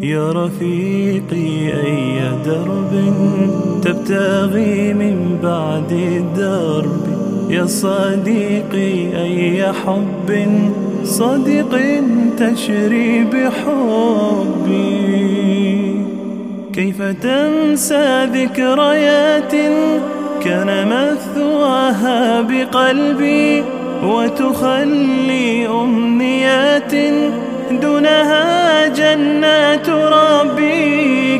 يا رفيقي أي درب تبتغي من بعد الدرب يا صديقي أي حب؟ صديق تشري بحبي. كيف تنسى ذكريات كان مثواها بقلبي؟ وتخلي أمنيات دونها جنات.